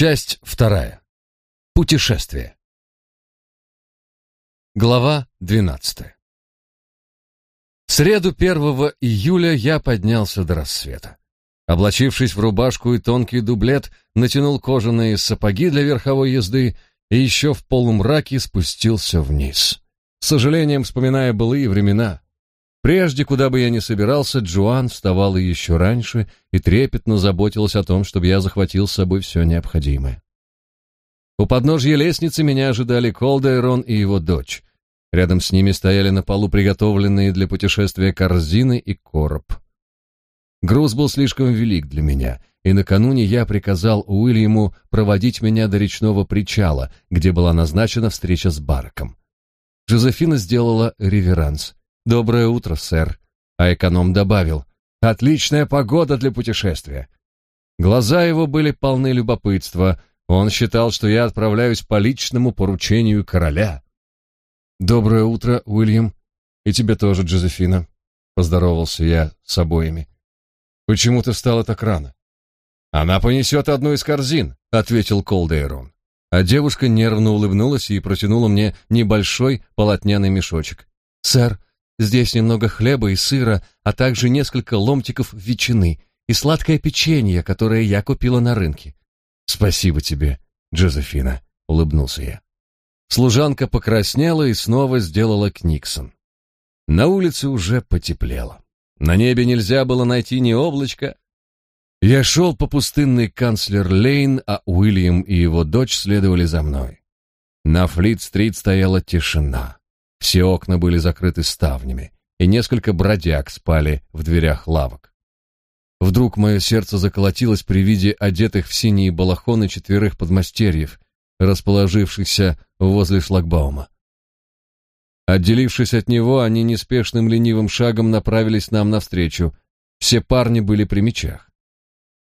Часть вторая. Путешествие. Глава двенадцатая. В среду 1 июля я поднялся до рассвета. Облачившись в рубашку и тонкий дублет, натянул кожаные сапоги для верховой езды и еще в полумраке спустился вниз. С сожалением вспоминая былые времена. Прежде, куда бы я ни собирался, Джоан вставала еще раньше и трепетно заботилась о том, чтобы я захватил с собой все необходимое. У подножья лестницы меня ожидали Колдейрон и его дочь. Рядом с ними стояли на полу приготовленные для путешествия корзины и короб. Груз был слишком велик для меня, и накануне я приказал Уильяму проводить меня до речного причала, где была назначена встреча с Бараком. Жозефина сделала реверанс. «Доброе утро, сэр», а эконом добавил. «Отличная погода для путешествия». Глаза его были полны любопытства. Он считал, что я отправляюсь по личному поручению короля. «Доброе утро, Уильям. И тебе тоже, Джозефина», — поздоровался я с обоими. «Почему ты встала так рано?» «Она понесет одну из корзин», — ответил Колдейрон. А девушка нервно улыбнулась и протянула мне небольшой полотняный мешочек. «Сэр, здесь немного хлеба и сыра, а также несколько ломтиков ветчины и сладкое печенье, которое я купила на рынке». «Спасибо тебе, Джозефина», — улыбнулся я. Служанка покраснела и снова сделала книксон. На улице уже потеплело. На небе нельзя было найти ни облачка, я шел по пустынной канцлер-лейн, а Уильям и его дочь следовали за мной. На Флит-стрит стояла тишина. Все окна были закрыты ставнями, и несколько бродяг спали в дверях лавок. Вдруг мое сердце заколотилось при виде одетых в синие балахоны четверых подмастерьев, расположившихся возле шлагбаума. Отделившись от него, они неспешным ленивым шагом направились нам навстречу. Все парни были при мечах.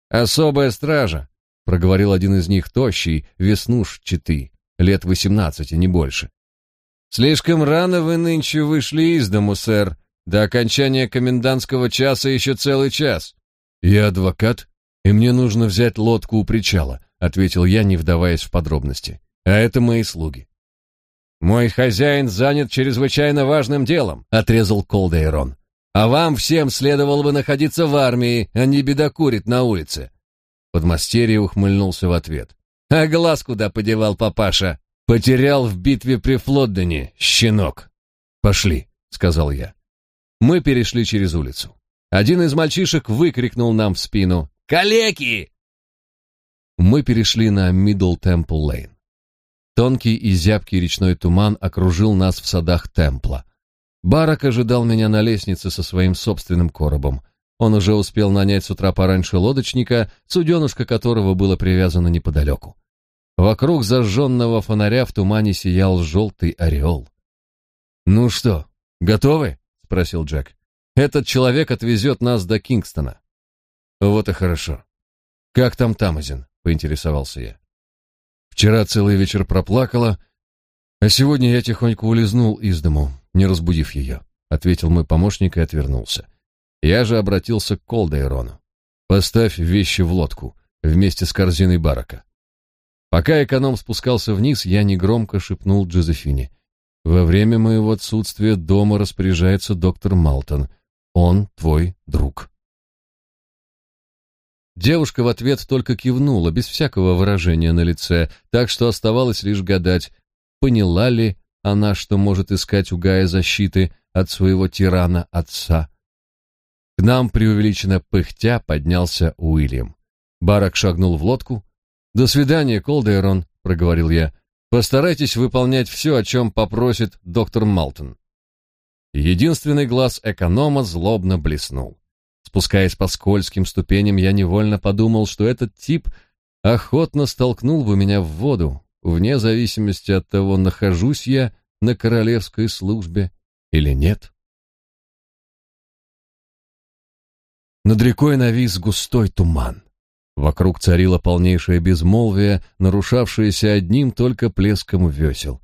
«Особая стража», — проговорил один из них, тощий, веснушчатый, лет восемнадцати, не больше. «Слишком рано вы нынче вышли из дому, сэр. До окончания комендантского часа еще целый час». «Я адвокат, и мне нужно взять лодку у причала», — ответил я, не вдаваясь в подробности. «А это мои слуги». «Мой хозяин занят чрезвычайно важным делом», — отрезал Колдейрон. А вам всем следовало бы находиться в армии, а не бедокурить на улице. Подмастерье ухмыльнулся в ответ. А глаз куда подевал папаша? Потерял в битве при Флоддене, щенок. Пошли, сказал я. Мы перешли через улицу. Один из мальчишек выкрикнул нам в спину: "Калеки!" Мы перешли на Мидл Темпл Лейн. Тонкий и зябкий речной туман окружил нас в садах Темпла. Барак ожидал меня на лестнице со своим собственным коробом. Он уже успел нанять с утра пораньше лодочника, суденышко которого было привязано неподалеку. Вокруг зажженного фонаря в тумане сиял желтый ореол. «Ну что, готовы?» — спросил Джек. «Этот человек отвезет нас до Кингстона». «Вот и хорошо. Как там Тамазин?» — поинтересовался я. «Вчера целый вечер проплакала, а сегодня я тихонько улизнул из дому не разбудив ее», — ответил мой помощник и отвернулся. Я же обратился к Колдейрону. «Поставь вещи в лодку, вместе с корзиной барака». Пока эконом спускался вниз, я негромко шепнул Джозефине. «Во время моего отсутствия дома распоряжается доктор Малтон. Он твой друг». Девушка в ответ только кивнула, без всякого выражения на лице, так что оставалось лишь гадать, поняла ли она, что может искать у Гая защиты от своего тирана отца. К нам преувеличенно пыхтя поднялся Уильям. Барак шагнул в лодку. «До свидания, Колдейрон», — проговорил я. «Постарайтесь выполнять все, о чем попросит доктор Малтон». Единственный глаз эконома злобно блеснул. Спускаясь по скользким ступеням, я невольно подумал, что этот тип охотно столкнул бы меня в воду, вне зависимости от того, нахожусь я на королевской службе или нет. Над рекой навис густой туман. Вокруг царило полнейшее безмолвие, нарушавшееся одним только плеском весел.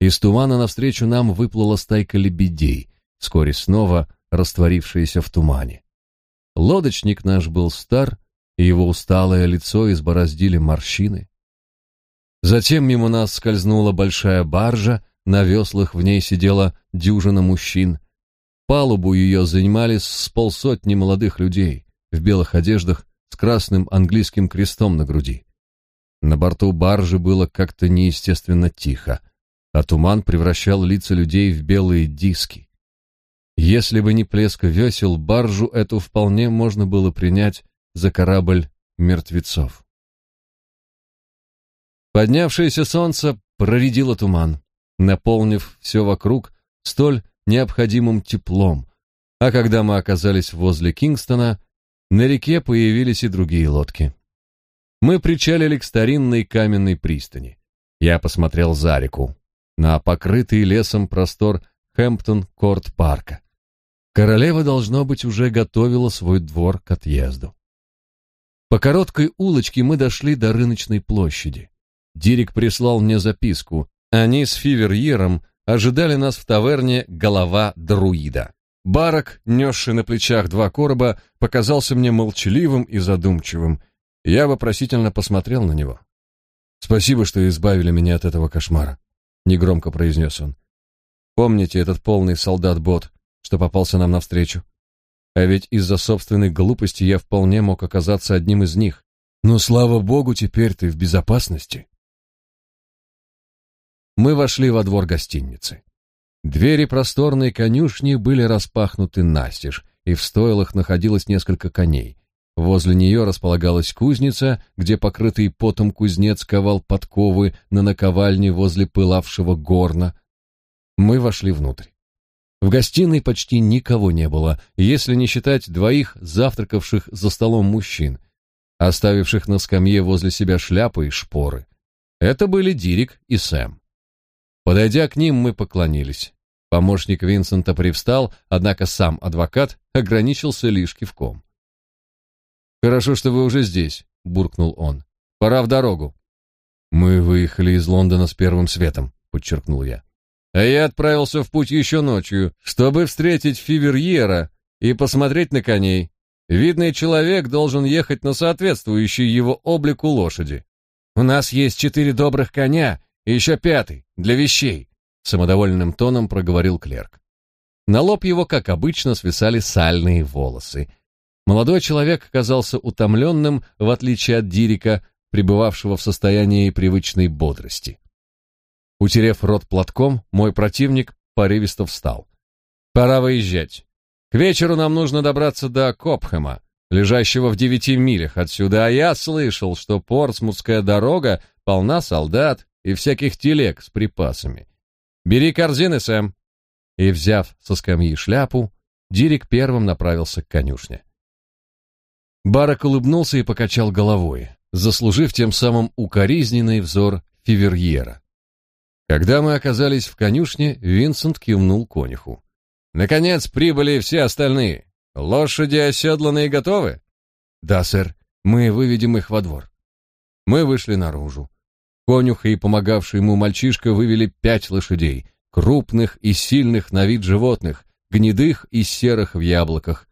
Из тумана навстречу нам выплыла стайка лебедей, вскоре снова растворившаяся в тумане. Лодочник наш был стар, и его усталое лицо избороздили морщины. Затем мимо нас скользнула большая баржа, на веслах в ней сидела дюжина мужчин. Палубу ее занимали с полсотни молодых людей в белых одеждах с красным английским крестом на груди. На борту баржи было как-то неестественно тихо, а туман превращал лица людей в белые диски. Если бы не плеск весел, баржу эту вполне можно было принять за корабль мертвецов. Поднявшееся солнце проредило туман, наполнив все вокруг столь необходимым теплом, а когда мы оказались возле Кингстона, на реке появились и другие лодки. Мы причалили к старинной каменной пристани. Я посмотрел за реку, на покрытый лесом простор Хэмптон-Корт-парка. Королева, должно быть, уже готовила свой двор к отъезду. По короткой улочке мы дошли до рыночной площади. Дирик прислал мне записку. Они с Фиверьером ожидали нас в таверне «Голова друида». Барак, несший на плечах два короба, показался мне молчаливым и задумчивым. Я вопросительно посмотрел на него. «Спасибо, что избавили меня от этого кошмара», — негромко произнес он. «Помните этот полный солдат-бот, что попался нам навстречу? А ведь из-за собственной глупости я вполне мог оказаться одним из них. Но, слава богу, теперь ты в безопасности». Мы вошли во двор гостиницы. Двери просторной конюшни были распахнуты настежь, и в стойлах находилось несколько коней. Возле нее располагалась кузница, где покрытый потом кузнец ковал подковы на наковальне возле пылавшего горна. Мы вошли внутрь. В гостиной почти никого не было, если не считать двоих завтракавших за столом мужчин, оставивших на скамье возле себя шляпы и шпоры. Это были Дирик и Сэм. Подойдя к ним, мы поклонились. Помощник Винсента привстал, однако сам адвокат ограничился лишь кивком. «Хорошо, что вы уже здесь», — буркнул он. «Пора в дорогу». «Мы выехали из Лондона с первым светом», — подчеркнул я. «А я отправился в путь еще ночью, чтобы встретить Фиверьера и посмотреть на коней. Видный человек должен ехать на соответствующей его облику лошади. У нас есть четыре добрых коня и еще пятый, для вещей», — самодовольным тоном проговорил клерк. На лоб его, как обычно, свисали сальные волосы, Молодой человек казался утомленным, в отличие от Дирика, пребывавшего в состоянии привычной бодрости. Утерев рот платком, мой противник порывисто встал. «Пора выезжать. К вечеру нам нужно добраться до Копхэма, лежащего в девяти милях отсюда, а я слышал, что Портсмутская дорога полна солдат и всяких телег с припасами. Бери корзины, Сэм». И, взяв со скамьи шляпу, Дирик первым направился к конюшне. Барак улыбнулся и покачал головой, заслужив тем самым укоризненный взор Фиверьера. Когда мы оказались в конюшне, Винсент кивнул конюху. «Наконец прибыли все остальные. Лошади оседланы и готовы?» «Да, сэр. Мы выведем их во двор». Мы вышли наружу. Конюх и помогавший ему мальчишка вывели пять лошадей, крупных и сильных на вид животных, гнедых и серых в яблоках.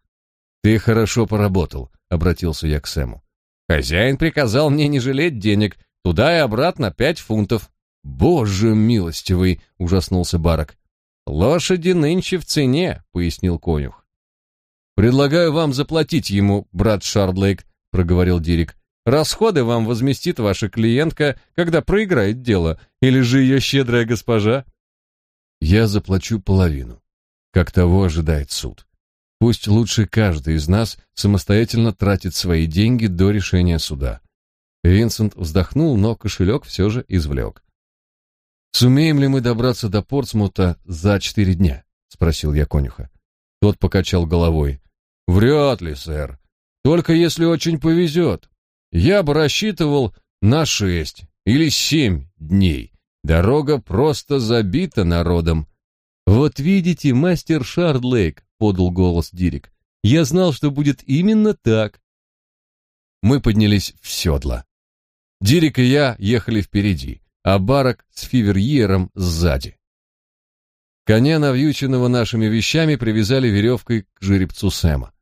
«Ты хорошо поработал», обратился я к Сэму. Хозяин приказал мне не жалеть денег, туда и обратно пять фунтов. Боже милостивый, ужаснулся Барак. Лошади нынче в цене, пояснил конюх. Предлагаю вам заплатить ему, брат Шардлейк, проговорил Дирик. Расходы вам возместит ваша клиентка, когда проиграет дело, или же ее щедрая госпожа. Я заплачу половину, как того ожидает суд. Пусть лучше каждый из нас самостоятельно тратит свои деньги до решения суда. Винсент вздохнул, но кошелек все же извлек. «Сумеем ли мы добраться до Портсмута за четыре дня?» — спросил я конюха. Тот покачал головой. «Вряд ли, сэр. Только если очень повезет. Я бы рассчитывал на шесть или семь дней. Дорога просто забита народом. Вот видите, мастер Шардлейк, подал голос Дирик. Я знал, что будет именно так. Мы поднялись в седло. Дирик и я ехали впереди, а Барак с Фиверьером сзади. Коня, навьюченного нашими вещами, привязали веревкой к жеребцу Сэма.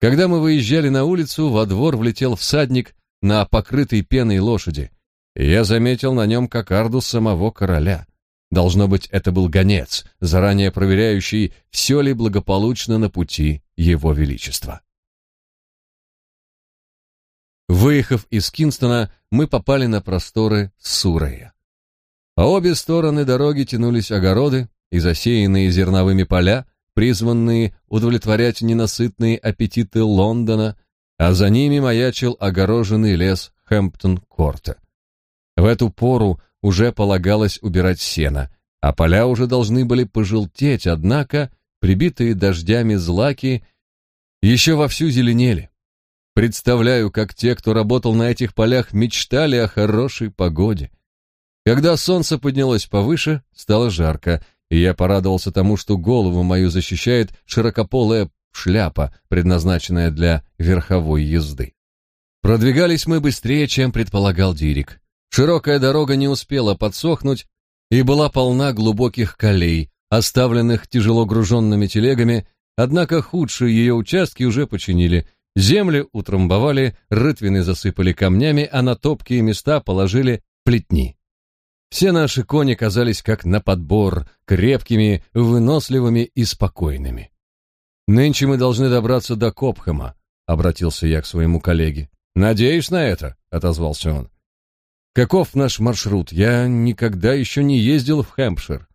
Когда мы выезжали на улицу, во двор влетел всадник на покрытой пеной лошади. И я заметил на нем кокарду самого короля. Должно быть, это был гонец, заранее проверяющий, все ли благополучно на пути его величества. Выехав из Кинстона, мы попали на просторы Сурея. По обе стороны дороги тянулись огороды и засеянные зерновыми поля, призванные удовлетворять ненасытные аппетиты Лондона, а за ними маячил огороженный лес Хэмптон-Корта. В эту пору уже полагалось убирать сено, а поля уже должны были пожелтеть, однако прибитые дождями злаки еще вовсю зеленели. Представляю, как те, кто работал на этих полях, мечтали о хорошей погоде. Когда солнце поднялось повыше, стало жарко, и я порадовался тому, что голову мою защищает широкополая шляпа, предназначенная для верховой езды. Продвигались мы быстрее, чем предполагал Дирик. Широкая дорога не успела подсохнуть и была полна глубоких колей, оставленных тяжело груженными телегами, однако худшие ее участки уже починили, Земли утрамбовали, рытвины засыпали камнями, а на топкие места положили плетни. Все наши кони казались как на подбор, крепкими, выносливыми и спокойными. «Нынче мы должны добраться до Копхэма», — обратился я к своему коллеге. «Надеюсь на это», — отозвался он. «Каков наш маршрут? Я никогда еще не ездил в Хэмпшир.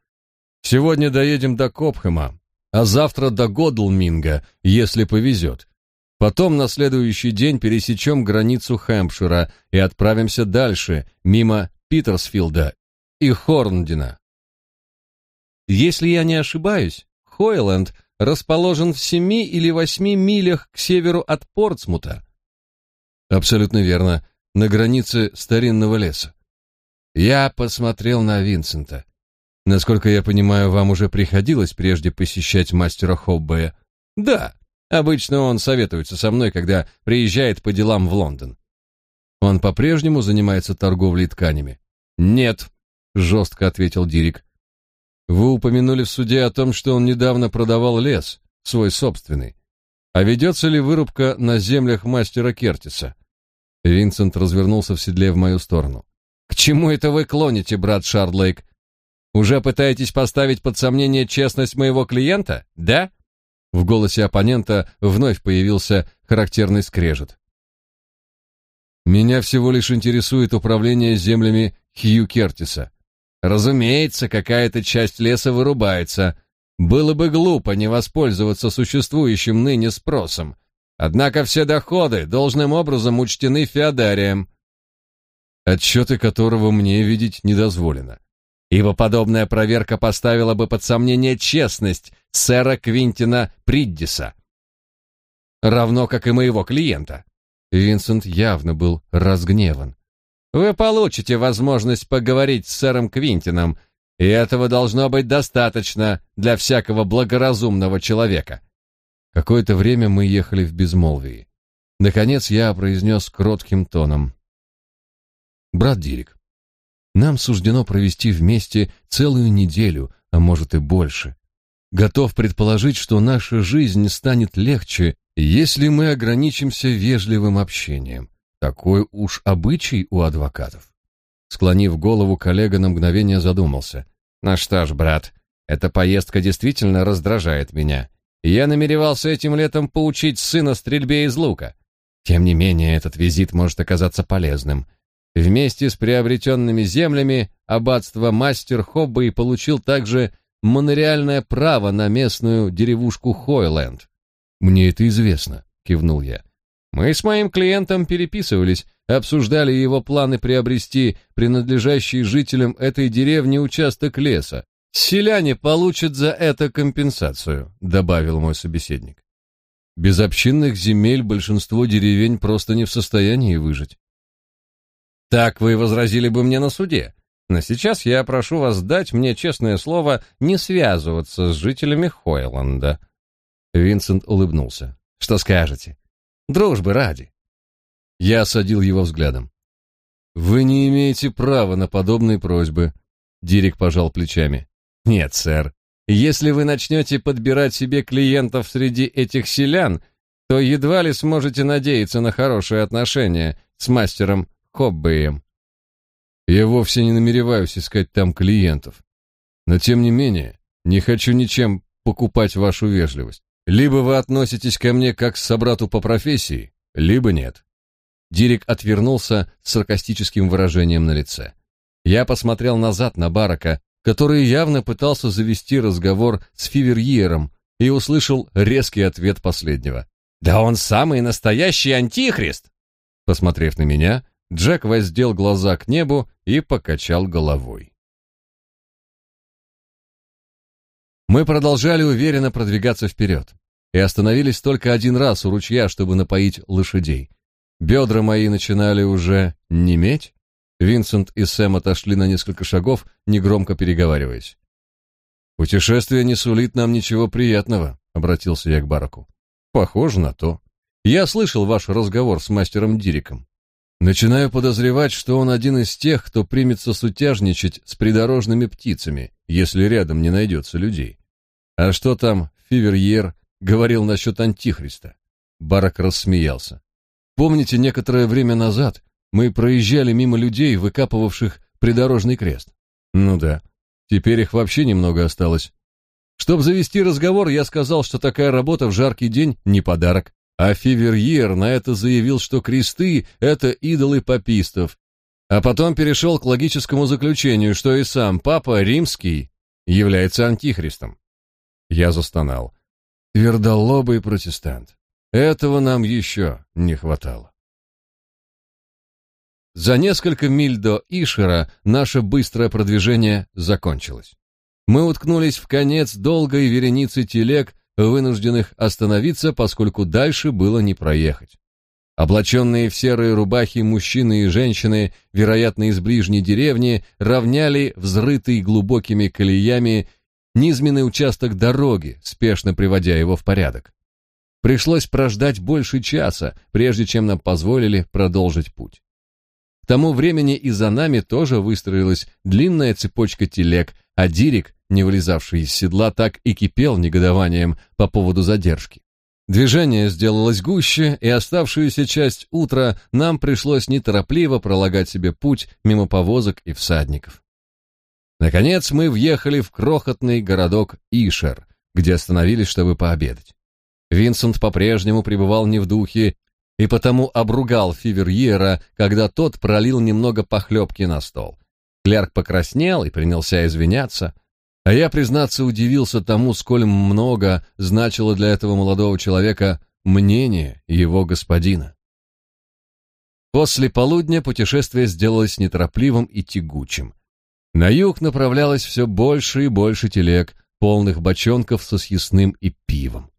Сегодня доедем до Копхэма, а завтра до Годлминга, если повезет. Потом на следующий день пересечем границу Хэмпшира и отправимся дальше, мимо Питерсфилда и Хорндина. Если я не ошибаюсь, Хойленд расположен в семи или восьми милях к северу от Портсмута. Абсолютно верно, на границе старинного леса. Я посмотрел на Винсента. Насколько я понимаю, вам уже приходилось прежде посещать мастера Хоббея? Да, Обычно он советуется со мной, когда приезжает по делам в Лондон. Он по-прежнему занимается торговлей тканями? Нет, жестко ответил Дирик. Вы упомянули в суде о том, что он недавно продавал лес, свой собственный. А ведется ли вырубка на землях мастера Кертиса? Винсент развернулся в седле в мою сторону. К чему это вы клоните, брат Шардлейк? Уже пытаетесь поставить под сомнение честность моего клиента? Да? В голосе оппонента вновь появился характерный скрежет. Меня всего лишь интересует управление землями Хью Кертиса. Разумеется, какая-то часть леса вырубается. Было бы глупо не воспользоваться существующим ныне спросом. Однако все доходы должным образом учтены феодарием, отчеты которого мне видеть не дозволено ибо подобная проверка поставила бы под сомнение честность сэра Квинтина Приддиса, равно как и моего клиента. Винсент явно был разгневан. Вы получите возможность поговорить с сэром Квинтином, и этого должно быть достаточно для всякого благоразумного человека. Какое-то время мы ехали в безмолвии. Наконец я произнес кротким тоном: "Брат Дирик, нам суждено провести вместе целую неделю, а может и больше. Готов предположить, что наша жизнь станет легче, если мы ограничимся вежливым общением. Такой уж обычай у адвокатов. Склонив голову, коллега на мгновение задумался. «Ну что ж, брат, эта поездка действительно раздражает меня. Я намеревался этим летом поучить сына стрельбе из лука. Тем не менее, этот визит может оказаться полезным. Вместе с приобретенными землями аббатство мастер Хоббей получил также монореальное право на местную деревушку Хойленд. «Мне это известно», — кивнул я. «Мы с моим клиентом переписывались, обсуждали его планы приобрести принадлежащий жителям этой деревни участок леса. Селяне получат за это компенсацию», — добавил мой собеседник. «Без общинных земель большинство деревень просто не в состоянии выжить. Так вы возразили бы мне на суде. Но сейчас я прошу вас дать мне честное слово не связываться с жителями Хойланда. Винсент улыбнулся. Что скажете? Дружбы ради. Я осадил его взглядом. Вы не имеете права на подобные просьбы. Дирик пожал плечами. Нет, сэр. Если вы начнете подбирать себе клиентов среди этих селян, то едва ли сможете надеяться на хорошие отношения с мастером Хоббеем. Я вовсе не намереваюсь искать там клиентов. Но тем не менее, не хочу ничем покупать вашу вежливость. Либо вы относитесь ко мне как к собрату по профессии, либо нет. Дирик отвернулся с саркастическим выражением на лице. Я посмотрел назад на Барака, который явно пытался завести разговор с Фиверьером, и услышал резкий ответ последнего. «Да он самый настоящий антихрист!» Посмотрев на меня, Джек воздел глаза к небу и покачал головой. Мы продолжали уверенно продвигаться вперед и остановились только один раз у ручья, чтобы напоить лошадей. Бедра мои начинали уже неметь. Винсент и Сэм отошли на несколько шагов, негромко переговариваясь. «Путешествие не сулит нам ничего приятного», — обратился я к Бараку. «Похоже на то. Я слышал ваш разговор с мастером Дириком. Начинаю подозревать, что он один из тех, кто примется сутяжничать с придорожными птицами, если рядом не найдется людей. А что там Фиверьер говорил насчет Антихриста? Барак рассмеялся. Помните, некоторое время назад мы проезжали мимо людей, выкапывавших придорожный крест? Ну да. Теперь их вообще немного осталось. Чтобы завести разговор, я сказал, что такая работа в жаркий день не подарок. А Фиверьер на это заявил, что кресты — это идолы папистов. А потом перешел к логическому заключению, что и сам Папа Римский является антихристом. Я застонал. Твердолобый протестант. Этого нам еще не хватало. За несколько миль до Ишера наше быстрое продвижение закончилось. Мы уткнулись в конец долгой вереницы телег, вынужденных остановиться, поскольку дальше было не проехать. Облаченные в серые рубахи мужчины и женщины, вероятно, из ближней деревни, равняли взрытый глубокими колеями низменный участок дороги, спешно приводя его в порядок. Пришлось прождать больше часа, прежде чем нам позволили продолжить путь. К тому времени и за нами тоже выстроилась длинная цепочка телег, а Дирик, не вылезавший из седла, так и кипел негодованием по поводу задержки. Движение сделалось гуще, и оставшуюся часть утра нам пришлось неторопливо пролагать себе путь мимо повозок и всадников. Наконец мы въехали в крохотный городок Ишер, где остановились, чтобы пообедать. Винсент по-прежнему пребывал не в духе и потому обругал Фиверьера, когда тот пролил немного похлебки на стол. Клерк покраснел и принялся извиняться, а я, признаться, удивился тому, сколь много значило для этого молодого человека мнение его господина. После полудня путешествие сделалось неторопливым и тягучим. На юг направлялось все больше и больше телег, полных бочонков со съестным и пивом.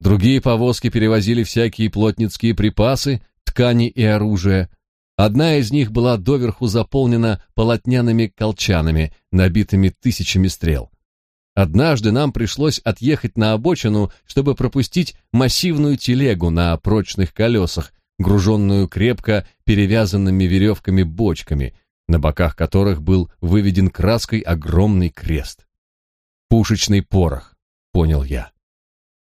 Другие повозки перевозили всякие плотницкие припасы, ткани и оружие. Одна из них была доверху заполнена полотняными колчанами, набитыми тысячами стрел. Однажды нам пришлось отъехать на обочину, чтобы пропустить массивную телегу на прочных колесах, груженную крепко перевязанными веревками бочками, на боках которых был выведен краской огромный крест. «Пушечный порох», — понял я.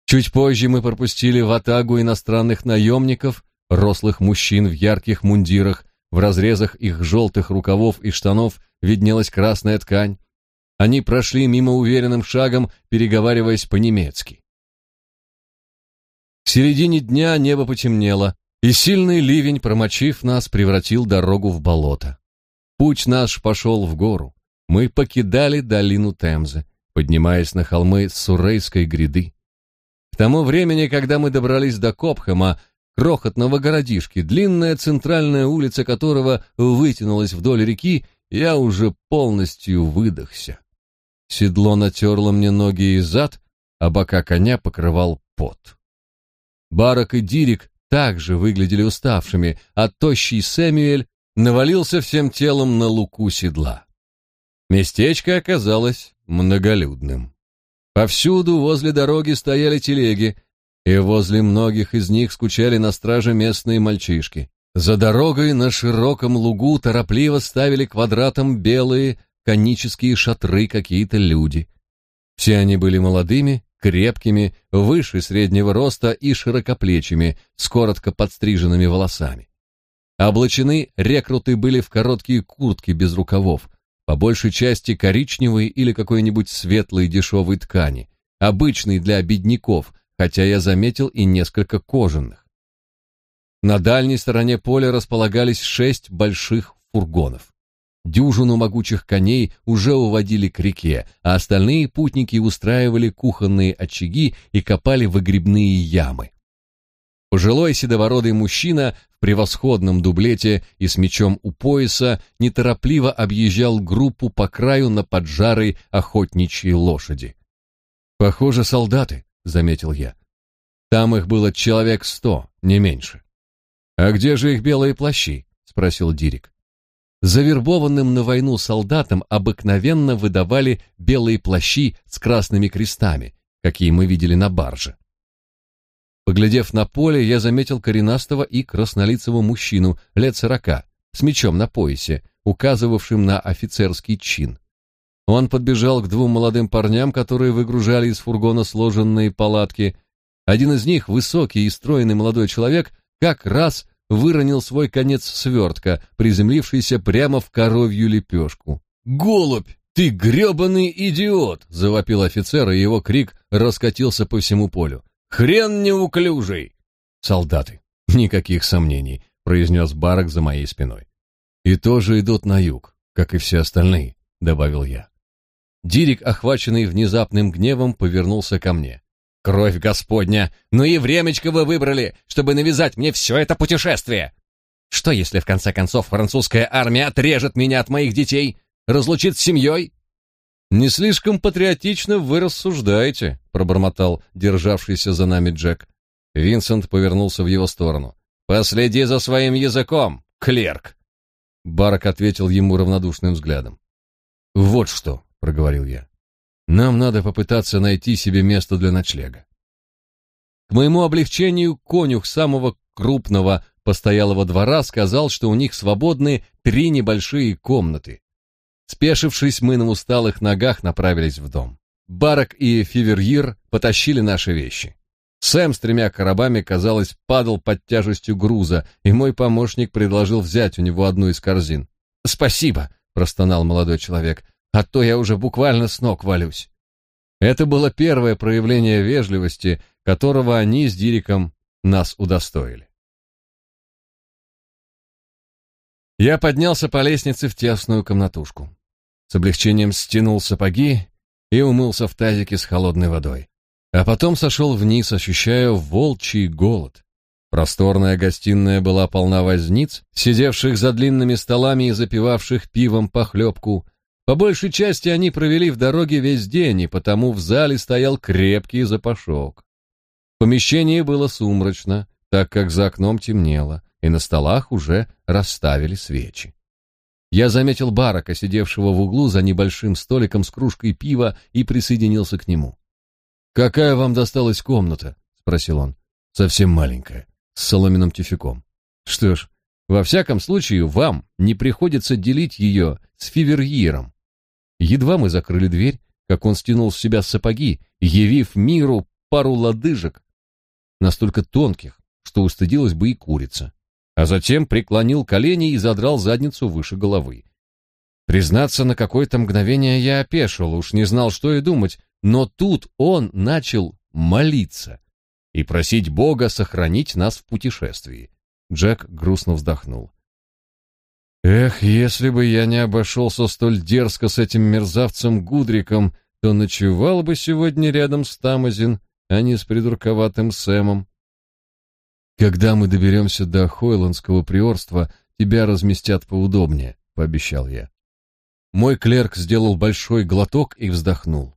Чуть позже мы пропустили в атагу иностранных наемников, рослых мужчин в ярких мундирах, в разрезах их желтых рукавов и штанов виднелась красная ткань. Они прошли мимо уверенным шагом, переговариваясь по-немецки. В середине дня небо потемнело, и сильный ливень, промочив нас, превратил дорогу в болото. Путь наш пошел в гору. Мы покидали долину Темзы, поднимаясь на холмы Суррейской гряды. К тому времени, когда мы добрались до Копхэма, крохотного городишки, длинная центральная улица которого вытянулась вдоль реки, я уже полностью выдохся. Седло натерло мне ноги и зад, а бока коня покрывал пот. Барак и Дирик также выглядели уставшими, а тощий Сэмюэль навалился всем телом на луку седла. Местечко оказалось многолюдным. Повсюду возле дороги стояли телеги, и возле многих из них скучали на страже местные мальчишки. За дорогой на широком лугу торопливо ставили квадратом белые конические шатры какие-то люди. Все они были молодыми, крепкими, выше среднего роста и широкоплечими, с коротко подстриженными волосами. Облачены рекруты были в короткие куртки без рукавов, по большей части коричневой или какой-нибудь светлой дешевой ткани, обычной для бедняков, хотя я заметил и несколько кожаных. На дальней стороне поля располагались шесть больших фургонов. Дюжину могучих коней уже уводили к реке, а остальные путники устраивали кухонные очаги и копали выгребные ямы. Пожилой седовородый мужчина в превосходном дублете и с мечом у пояса неторопливо объезжал группу по краю на поджарой охотничьей лошади. «Похоже, солдаты», — заметил я. «Там их было человек сто, не меньше». «А где же их белые плащи?» — спросил Дирик. Завербованным на войну солдатам обыкновенно выдавали белые плащи с красными крестами, какие мы видели на барже. Поглядев на поле, я заметил коренастого и краснолицего мужчину лет сорока, с мечом на поясе, указывавшим на офицерский чин. Он подбежал к двум молодым парням, которые выгружали из фургона сложенные палатки. Один из них, высокий и стройный молодой человек, как раз выронил свой конец свертка, приземлившийся прямо в коровью лепешку. «Голубь, ты гребаный идиот!» — завопил офицер, и его крик раскатился по всему полю. «Хрен неуклюжий!» «Солдаты, никаких сомнений», — произнес Барак за моей спиной. «И тоже идут на юг, как и все остальные», — добавил я. Дирик, охваченный внезапным гневом, повернулся ко мне. Кровь Господня! Ну и времечко вы выбрали, чтобы навязать мне все это путешествие! Что, если в конце концов французская армия отрежет меня от моих детей, разлучит с семьей?» «Не слишком патриотично вы рассуждаете», — пробормотал державшийся за нами Джек. Винсент повернулся в его сторону. «Последи за своим языком, клерк!» Барак ответил ему равнодушным взглядом. «Вот что», — проговорил я. Нам надо попытаться найти себе место для ночлега. К моему облегчению конюх самого крупного постоялого двора сказал, что у них свободны три небольшие комнаты. Спешившись, мы на усталых ногах направились в дом. Барак и Фиверьир потащили наши вещи. Сэм с тремя коробами, казалось, падал под тяжестью груза, и мой помощник предложил взять у него одну из корзин. «Спасибо», — простонал молодой человек а то я уже буквально с ног валюсь. Это было первое проявление вежливости, которого они с Дириком нас удостоили. Я поднялся по лестнице в тесную комнатушку. С облегчением стянул сапоги и умылся в тазике с холодной водой. А потом сошел вниз, ощущая волчий голод. Просторная гостиная была полна возниц, сидевших за длинными столами и запивавших пивом похлебку, по большей части они провели в дороге весь день, и потому в зале стоял крепкий запашок. В помещении было сумрачно, так как за окном темнело, и на столах уже расставили свечи. Я заметил барака, сидевшего в углу за небольшим столиком с кружкой пива, и присоединился к нему. «Какая вам досталась комната?» — спросил он. «Совсем маленькая, с соломенным тюфяком». «Что ж, во всяком случае, вам не приходится делить ее с Фиверьером. Едва мы закрыли дверь, как он стянул с себя сапоги, явив миру пару лодыжек, настолько тонких, что устыдилась бы и курица, а затем преклонил колени и задрал задницу выше головы. Признаться, на какое-то мгновение я опешил, уж не знал, что и думать, но тут он начал молиться и просить Бога сохранить нас в путешествии. Джек грустно вздохнул. Эх, если бы я не обошелся столь дерзко с этим мерзавцем Гудриком, то ночевал бы сегодня рядом с Тамазин, а не с придурковатым Сэмом. Когда мы доберемся до Хойландского приорства, тебя разместят поудобнее, пообещал я. Мой клерк сделал большой глоток и вздохнул.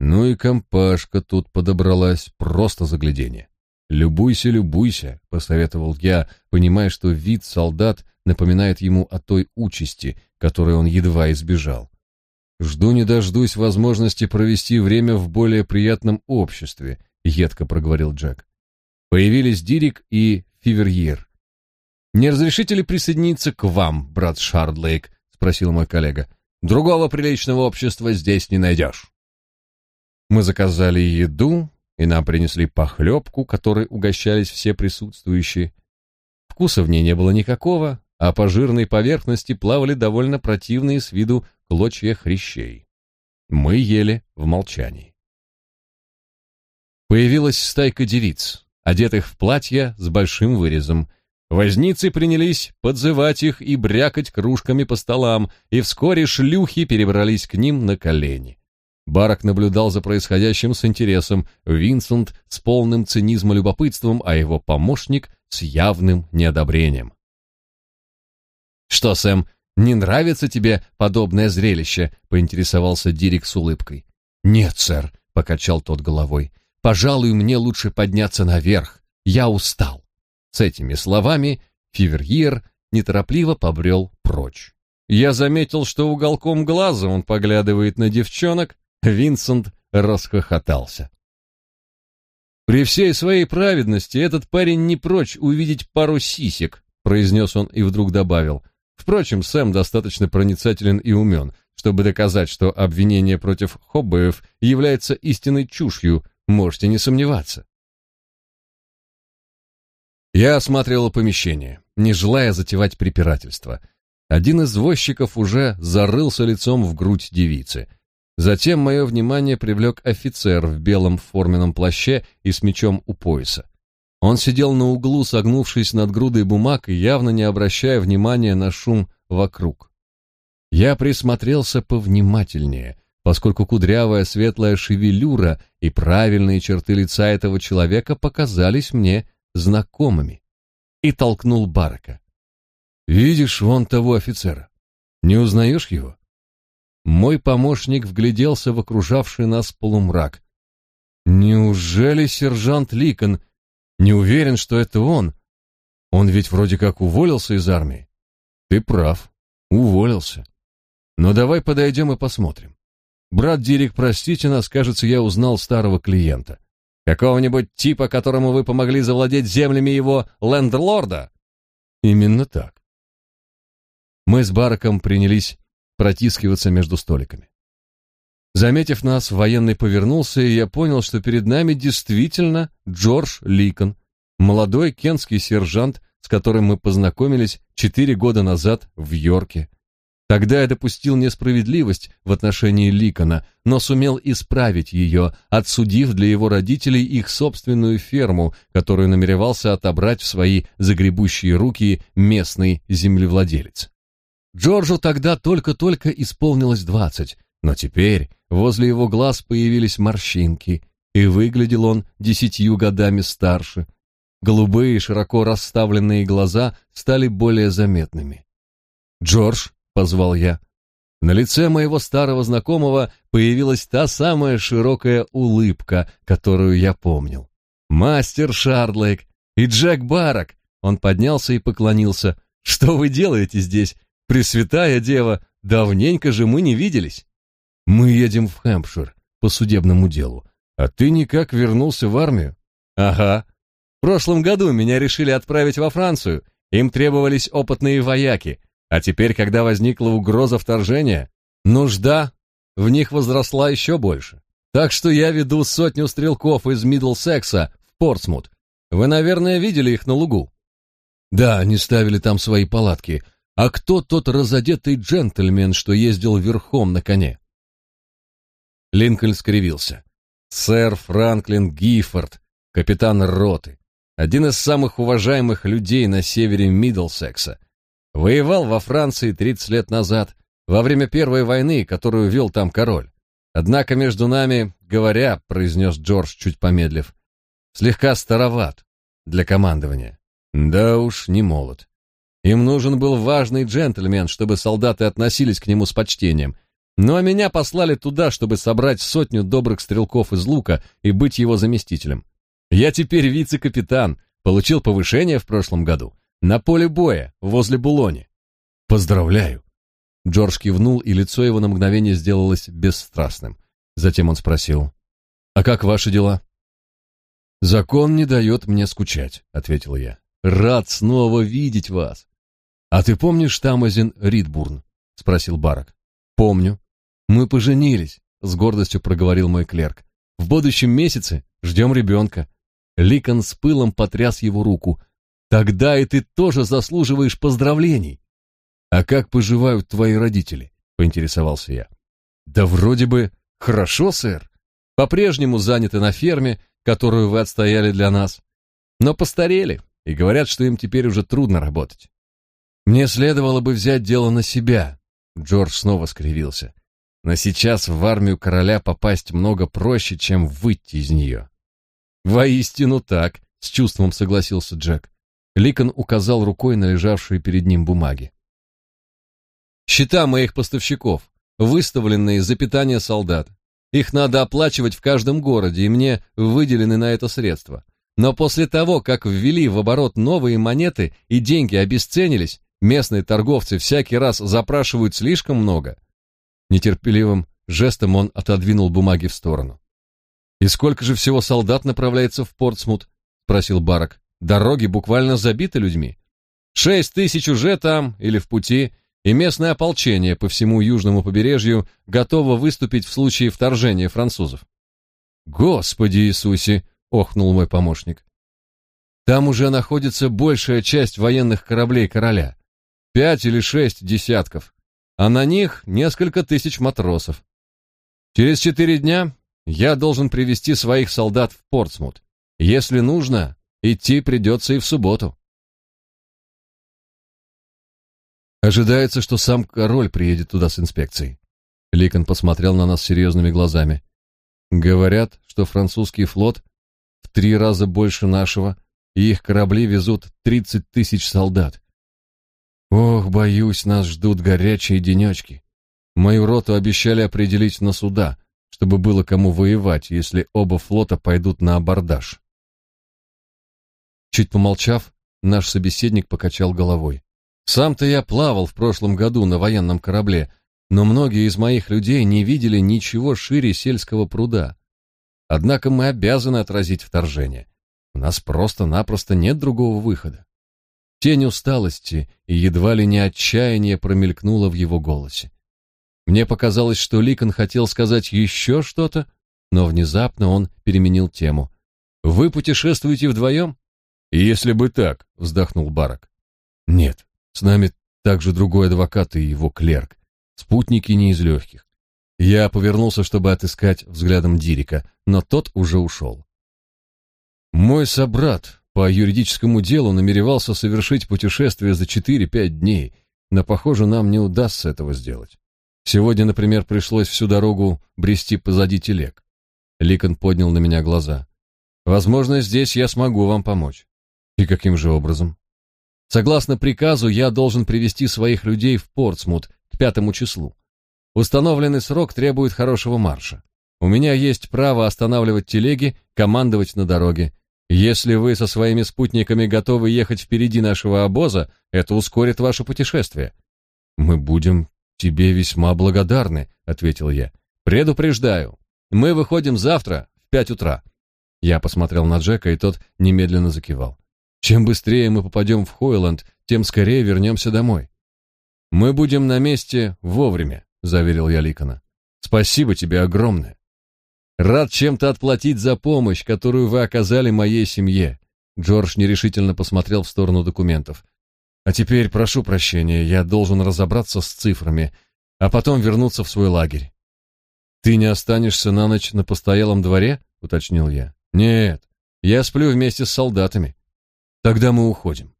Ну и компашка тут подобралась, просто заглядение. «Любуйся, любуйся», — посоветовал я, понимая, что вид солдат напоминает ему о той участи, которой он едва избежал. «Жду не дождусь возможности провести время в более приятном обществе», — едко проговорил Джек. Появились Дирик и Фиверьер. «Не разрешите ли присоединиться к вам, брат Шардлейк?» — спросил мой коллега. «Другого приличного общества здесь не найдешь». Мы заказали еду, и нам принесли похлебку, которой угощались все присутствующие. Вкуса в ней не было никакого, а по жирной поверхности плавали довольно противные с виду клочья хрящей. Мы ели в молчании. Появилась стайка девиц, одетых в платья с большим вырезом. Возницы принялись подзывать их и брякать кружками по столам, и вскоре шлюхи перебрались к ним на колени. Барак наблюдал за происходящим с интересом, Винсент с полным цинизма любопытством, а его помощник с явным неодобрением. «Что, Сэм, не нравится тебе подобное зрелище?» — поинтересовался Дирик с улыбкой. «Нет, сэр», — покачал тот головой. «Пожалуй, мне лучше подняться наверх. Я устал». С этими словами Фиверьер неторопливо побрел прочь. Я заметил, что уголком глаза он поглядывает на девчонок, Винсент расхохотался. При всей своей праведности этот парень не прочь увидеть пару сисек, произнес он и вдруг добавил. Впрочем, Сэм достаточно проницателен и умен, чтобы доказать, что обвинение против Хоббеев является истинной чушью, можете не сомневаться. Я осматривал помещение, не желая затевать препирательства. Один из возчиков уже зарылся лицом в грудь девицы. Затем мое внимание привлек офицер в белом форменном плаще и с мечом у пояса. Он сидел на углу, согнувшись над грудой бумаг и явно не обращая внимания на шум вокруг. Я присмотрелся повнимательнее, поскольку кудрявая светлая шевелюра и правильные черты лица этого человека показались мне знакомыми, и толкнул Барака. «Видишь вон того офицера? Не узнаешь его?» Мой помощник вгляделся в окружавший нас полумрак. Неужели сержант Ликон? Не уверен, что это он. Он ведь вроде как уволился из армии. Ты прав, уволился. Но давай подойдем и посмотрим. Брат Дирик, простите нас, кажется, я узнал старого клиента. Какого-нибудь типа, которому вы помогли завладеть землями его лендлорда? Именно так. Мы с Бараком принялись протискиваться между столиками. Заметив нас, военный повернулся, и я понял, что перед нами действительно Джордж Ликон, молодой кентский сержант, с которым мы познакомились четыре года назад в Йорке. Тогда я допустил несправедливость в отношении Ликона, но сумел исправить ее, отсудив для его родителей их собственную ферму, которую намеревался отобрать в свои загребущие руки местный землевладелец. Джорджу тогда только-только исполнилось двадцать, но теперь возле его глаз появились морщинки, и выглядел он десятью годами старше. Голубые, широко расставленные глаза стали более заметными. «Джордж», — позвал я. На лице моего старого знакомого появилась та самая широкая улыбка, которую я помнил. «Мастер Шардлейк и Джек Барак!» Он поднялся и поклонился. «Что вы делаете здесь? Пресвятая Дева, давненько же мы не виделись. Мы едем в Хэмпшир по судебному делу, а ты никак вернулся в армию? Ага. В прошлом году меня решили отправить во Францию. Им требовались опытные вояки, а теперь, когда возникла угроза вторжения, нужда в них возросла еще больше. Так что я веду сотню стрелков из Мидлсекса в Портсмут. Вы, наверное, видели их на лугу. Да, они ставили там свои палатки, а кто тот разодетый джентльмен, что ездил верхом на коне? Линкольн скривился. Сэр Франклин Гиффорд, капитан роты, один из самых уважаемых людей на севере Миддлсекса. Воевал во Франции 30 лет назад, во время Первой войны, которую вел там король. Однако между нами, говоря, произнес Джордж, чуть помедлив, слегка староват для командования. Да уж, не молод. Им нужен был важный джентльмен, чтобы солдаты относились к нему с почтением. Ну а меня послали туда, чтобы собрать сотню добрых стрелков из лука и быть его заместителем. Я теперь вице-капитан, получил повышение в прошлом году на поле боя возле Булони. Поздравляю. Джордж кивнул, и лицо его на мгновение сделалось бесстрастным. Затем он спросил: "А как ваши дела?" "Закон не дает мне скучать", ответил я. "Рад снова видеть вас. «А ты помнишь Тамазин Ридбурн?» — спросил Барак. «Помню. Мы поженились», — с гордостью проговорил мой клерк. В будущем месяце ждем ребенка». Ликон с пылом потряс его руку. «Тогда и ты тоже заслуживаешь поздравлений». «А как поживают твои родители?» — поинтересовался я. «Да вроде бы хорошо, сэр. По-прежнему заняты на ферме, которую вы отстояли для нас. Но постарели, и говорят, что им теперь уже трудно работать. Мне следовало бы взять дело на себя. Джордж снова скривился. Но сейчас в армию короля попасть много проще, чем выйти из нее. Воистину так, с чувством согласился Джек. Ликон указал рукой на лежавшие перед ним бумаги. Счета моих поставщиков, выставленные за питание солдат. Их надо оплачивать в каждом городе, и мне выделены на это средства. Но после того, как ввели в оборот новые монеты и деньги обесценились, местные торговцы всякий раз запрашивают слишком много. Нетерпеливым жестом он отодвинул бумаги в сторону. «И сколько же всего солдат направляется в Портсмут?» — спросил Барак. «Дороги буквально забиты людьми. Шесть тысяч уже там или в пути, и местное ополчение по всему южному побережью готово выступить в случае вторжения французов». «Господи Иисусе!» охнул мой помощник. Там уже находится большая часть военных кораблей короля. Пять или шесть десятков, а на них несколько тысяч матросов. Через четыре дня я должен привести своих солдат в Портсмут. Если нужно, идти придется и в субботу. Ожидается, что сам король приедет туда с инспекцией. Ликон посмотрел на нас серьезными глазами. Говорят, что французский флот три раза больше нашего, и их корабли везут тридцать тысяч солдат. Ох, боюсь, нас ждут горячие денечки. Мою роту обещали определить на суда, чтобы было кому воевать, если оба флота пойдут на абордаж. Чуть помолчав, наш собеседник покачал головой. Сам-то я плавал в прошлом году на военном корабле, но многие из моих людей не видели ничего шире сельского пруда. Однако мы обязаны отразить вторжение. У нас просто-напросто нет другого выхода. Тень усталости и едва ли не отчаяние промелькнуло в его голосе. Мне показалось, что Ликон хотел сказать еще что-то, но внезапно он переменил тему. «Вы путешествуете вдвоем?» «Если бы так», — вздохнул Барак. «Нет, с нами также другой адвокат и его клерк. Спутники не из легких. Я повернулся, чтобы отыскать взглядом Дирика, но тот уже ушел. Мой собрат по юридическому делу намеревался совершить путешествие за 4-5 дней, но, похоже, нам не удастся этого сделать. Сегодня, например, пришлось всю дорогу брести позади телег. Ликон поднял на меня глаза. Возможно, здесь я смогу вам помочь. И каким же образом? Согласно приказу, я должен привести своих людей в Портсмут к пятому числу. Установленный срок требует хорошего марша. У меня есть право останавливать телеги, командовать на дороге. Если вы со своими спутниками готовы ехать впереди нашего обоза, это ускорит ваше путешествие. Мы будем тебе весьма благодарны, ответил я. Предупреждаю. Мы выходим завтра в пять утра. Я посмотрел на Джека, и тот немедленно закивал. Чем быстрее мы попадем в Хойланд, тем скорее вернемся домой. Мы будем на месте вовремя заверил я Ликона. Спасибо тебе огромное. Рад чем-то отплатить за помощь, которую вы оказали моей семье. Джордж нерешительно посмотрел в сторону документов. А теперь прошу прощения, я должен разобраться с цифрами, а потом вернуться в свой лагерь. Ты не останешься на ночь на постоялом дворе? уточнил я. Нет, я сплю вместе с солдатами. Тогда мы уходим.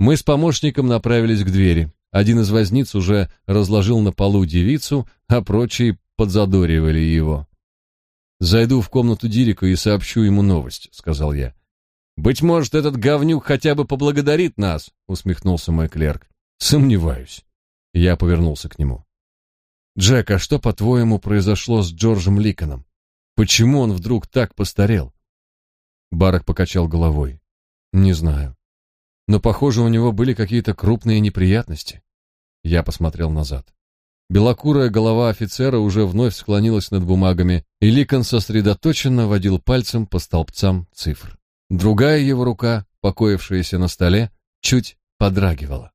Мы с помощником направились к двери. Один из возниц уже разложил на полу девицу, а прочие подзадоривали его. «Зайду в комнату Дирика и сообщу ему новость», — сказал я. «Быть может, этот говнюк хотя бы поблагодарит нас», — усмехнулся мой клерк. «Сомневаюсь». Я повернулся к нему. «Джек, а что, по-твоему, произошло с Джорджем Ликоном? Почему он вдруг так постарел?» Барак покачал головой. «Не знаю. Но, похоже, у него были какие-то крупные неприятности. Я посмотрел назад. Белокурая голова офицера уже вновь склонилась над бумагами, и Ликон сосредоточенно водил пальцем по столбцам цифр. Другая его рука, покоившаяся на столе, чуть подрагивала.